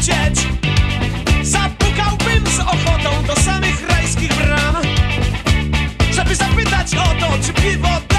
widzieć Zapukałbym z ochotą do samych rajskich bram Żeby zapytać o to, czy piwo